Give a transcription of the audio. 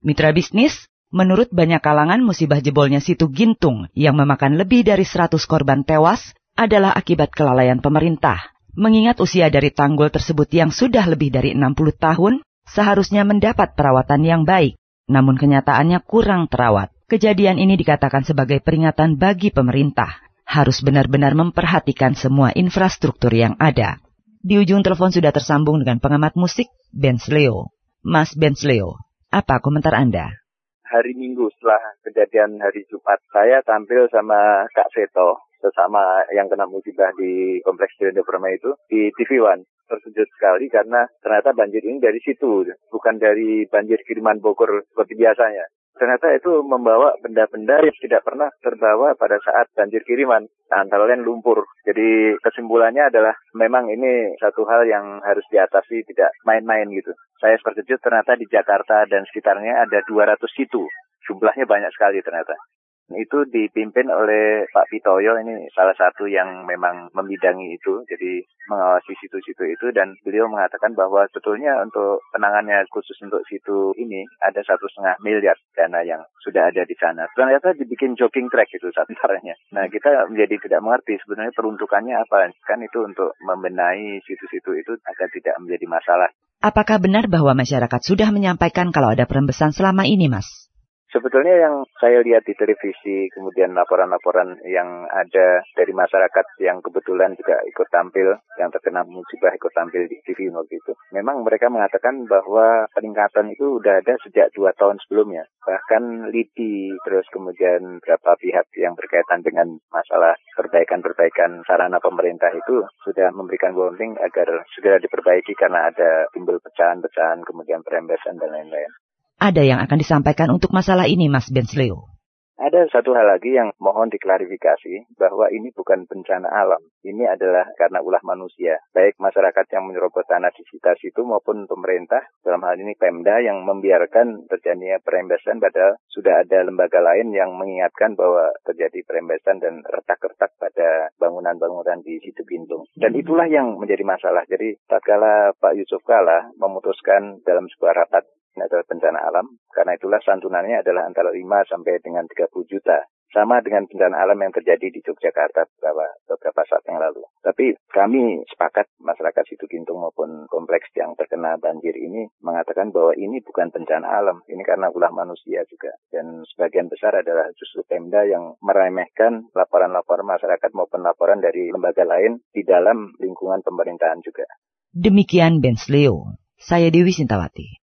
Mitra bisnis, menurut banyak kalangan musibah jebolnya situ Gintung yang memakan lebih dari 100 korban tewas adalah akibat kelalaian pemerintah. Mengingat usia dari tanggul tersebut yang sudah lebih dari 60 tahun, seharusnya mendapat perawatan yang baik, namun kenyataannya kurang terawat. Kejadian ini dikatakan sebagai peringatan bagi pemerintah, harus benar-benar memperhatikan semua infrastruktur yang ada. Di ujung telepon sudah tersambung dengan pengamat musik, Ben Sleo. Mas Ben Sleo, apa komentar Anda? Hari Minggu setelah kejadian hari Jumat, saya tampil sama Kak Seto, sesama yang kena musibah di Kompleks Jendela Permai itu, di TV One terkejut sekali karena ternyata banjir ini dari situ, bukan dari banjir kiriman Bogor seperti biasanya. Ternyata itu membawa benda-benda yang tidak pernah terbawa pada saat banjir kiriman, antara lain lumpur. Jadi kesimpulannya adalah memang ini satu hal yang harus diatasi tidak main-main gitu. Saya terkejut ternyata di Jakarta dan sekitarnya ada 200 situ. Jumlahnya banyak sekali ternyata itu dipimpin oleh Pak Pitoyo ini salah satu yang memang membidangi itu jadi mengawasi situ-situ itu. Dan beliau mengatakan bahwa sebetulnya untuk penangannya khusus untuk situ ini ada satu setengah miliar dana yang sudah ada di sana. Ternyata dibikin jogging track itu sebenarnya. Nah kita menjadi tidak mengerti sebenarnya peruntukannya apa. Kan itu untuk membenahi situ-situ itu agar tidak menjadi masalah. Apakah benar bahwa masyarakat sudah menyampaikan kalau ada perembesan selama ini, Mas? Sebetulnya yang saya lihat di televisi, kemudian laporan-laporan yang ada dari masyarakat yang kebetulan juga ikut tampil, yang terkena musibah ikut tampil di TV waktu itu. Memang mereka mengatakan bahwa peningkatan itu sudah ada sejak dua tahun sebelumnya. Bahkan LIDI, terus kemudian beberapa pihak yang berkaitan dengan masalah perbaikan-perbaikan sarana pemerintah itu sudah memberikan warning agar segera diperbaiki karena ada timbul pecahan-pecahan, kemudian perembesan dan lain-lain ada yang akan disampaikan untuk masalah ini, Mas Bensleo? Ada satu hal lagi yang mohon diklarifikasi bahwa ini bukan bencana alam. Ini adalah karena ulah manusia. Baik masyarakat yang menyerobot tanah di sekitar situ maupun pemerintah, dalam hal ini Pemda yang membiarkan terjadinya perembesan padahal sudah ada lembaga lain yang mengingatkan bahwa terjadi perembesan dan retak-retak pada bangunan-bangunan di situ Gintung. Dan itulah yang menjadi masalah. Jadi tatkala Pak Yusuf Kala memutuskan dalam sebuah rapat adalah bencana alam. Karena itulah santunannya adalah antara 5 sampai dengan 30 juta. Sama dengan bencana alam yang terjadi di Yogyakarta beberapa, beberapa saat yang lalu. Tapi kami sepakat masyarakat situ Gintung maupun kompleks yang terkena banjir ini mengatakan bahwa ini bukan bencana alam. Ini karena ulah manusia juga. Dan sebagian besar adalah justru Pemda yang meremehkan laporan-laporan masyarakat maupun laporan dari lembaga lain di dalam lingkungan pemerintahan juga. Demikian Ben Sleo. Saya Dewi Sintawati.